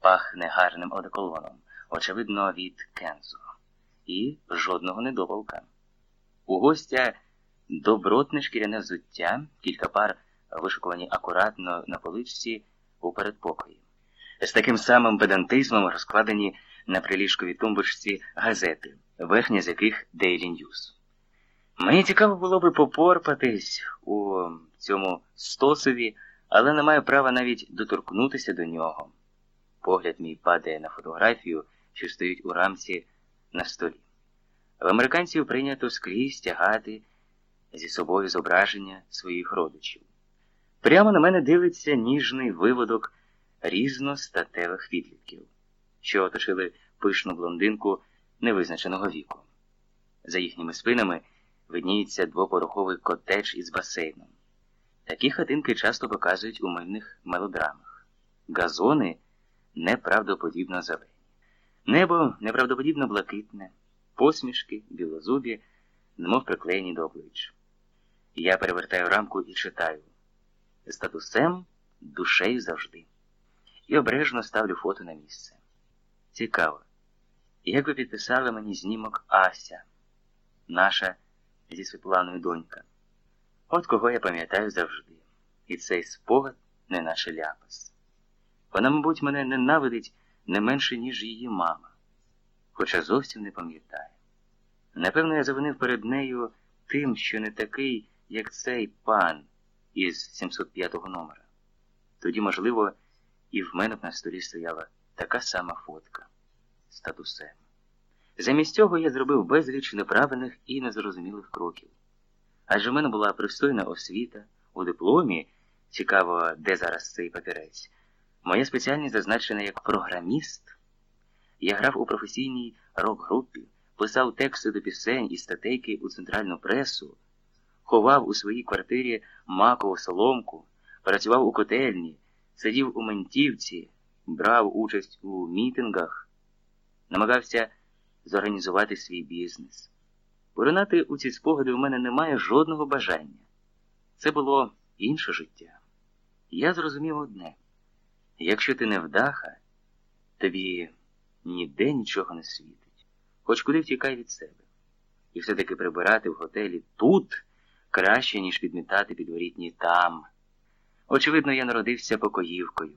пахне гарним одеколоном, очевидно, від Кензо, і жодного недопалка. У гостя добротне шкіряне взуття, кілька пар вишикувані акуратно на поличці у передпокої. З таким самим педантизмом розкладені на приліжковій тумбочці газети, верхня з яких Daily News. Мені цікаво було би попорпатись у цьому стосові, але не маю права навіть доторкнутися до нього. Погляд мій падає на фотографію, що стоїть у рамці на столі. В американців прийнято скрізь тягати зі собою зображення своїх родичів. Прямо на мене дивиться ніжний виводок різностатевих підлітків, що оточили пишну блондинку невизначеного віку. За їхніми спинами видніється двопороховий котедж із басейном. Такі хатинки часто показують у мильних мелодрамах. Газони неправдоподібно зелені. Небо неправдоподібно блакитне, посмішки, білозубі, немов приклеєні до обличчя. Я перевертаю рамку і читаю статусем душею завжди. І обережно ставлю фото на місце. Цікаво, як ви підписали мені знімок Ася, наша зі Світланою донька. От кого я пам'ятаю завжди. І цей спогад не наше ляпас. Вона, мабуть, мене ненавидить не менше, ніж її мама, хоча зовсім не пам'ятає. Напевно, я завинив перед нею тим, що не такий, як цей пан із 705-го номера. Тоді, можливо, і в мене б на столі стояла така сама фотка статусем. Замість цього я зробив безліч неправильних і незрозумілих кроків. Адже в мене була пристойна освіта у дипломі, цікаво, де зараз цей папірець. Моя спеціальність зазначена як програміст. Я грав у професійній рок-групі, писав тексти до пісень і статейки у центральну пресу, ховав у своїй квартирі макову соломку, працював у котельні, сидів у ментівці, брав участь у мітингах, намагався зорганізувати свій бізнес. Поринати у ці спогади у мене немає жодного бажання. Це було інше життя. Я зрозумів одне. Якщо ти не вдаха, тобі ніде нічого не світить, хоч куди втікай від себе. І все-таки прибирати в готелі тут краще, ніж підмітати підворітні там. Очевидно, я народився покоївкою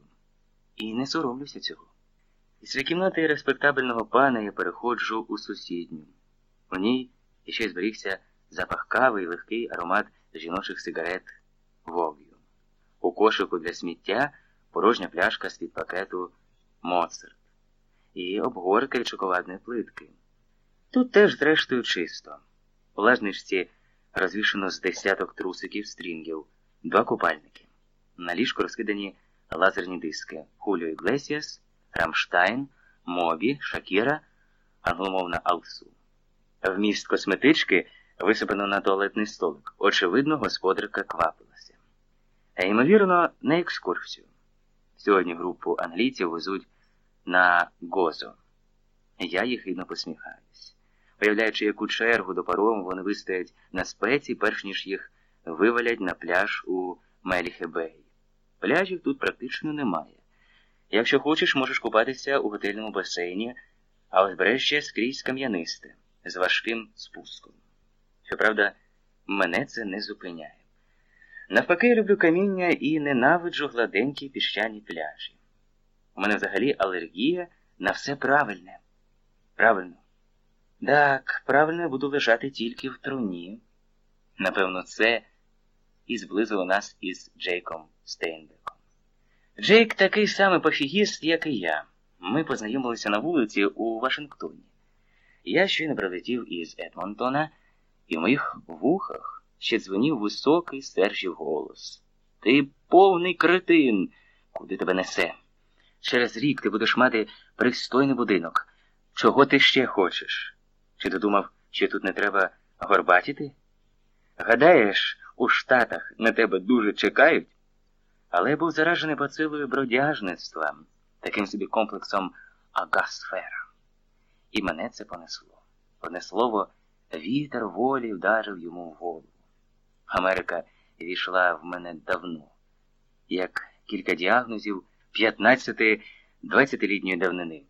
і не соромлюся цього. Після кімнати респектабельного пана я переходжу у сусідню. У ній іще зберігся запах кави і легкий аромат жіночих сигарет вог'ю. У кошику для сміття порожня пляшка з-під пакету Моцарт і обгорка від шоколадної плитки. Тут теж, зрештою, чисто. У лажничці розвішено з десяток трусиків стрінгів, два купальники. На ліжку розкидані лазерні диски Хуліо Іглесіас, Рамштайн, Мобі, Шакіра, англомовна Алсу. Вміст косметички висипано на туалетний столик. Очевидно, господарка квапилася. А ймовірно, на екскурсію. Сьогодні групу англійців везуть на Гозо. Я їх їхидно посміхаюсь. Уявляючи, яку чергу до парому вони вистоять на спеці, перш ніж їх вивалять на пляж у Меліхебей. Пляжів тут практично немає. Якщо хочеш, можеш купатися у готельному басейні, а узбережжя скрізь кам'янисте, з важким спуском. Щоправда, мене це не зупиняє. Навпаки, я люблю каміння і ненавиджу гладенькі піщані пляжі. У мене взагалі алергія на все правильне. Правильно. Так, правильно я буду лежати тільки в труні. Напевно, це і зблизило нас із Джейком Стейнбеком. Джейк такий самий пофігіст, як і я. Ми познайомилися на вулиці у Вашингтоні. Я щойно прилетів із Едмонтона, і в моїх вухах ще дзвонів високий Сержів голос. Ти повний кретин, куди тебе несе? Через рік ти будеш мати пристойний будинок. Чого ти ще хочеш? Чи ти думав, що тут не треба горбатіти? Гадаєш, у Штатах на тебе дуже чекають? Але я був заражений бацилою бродяжництва, таким собі комплексом агасфера. І мене це понесло. Одне слово, вітер волі вдарив йому в голову. Америка війшла в мене давно, як кілька діагнозів 15 двадцятилітньої давнини.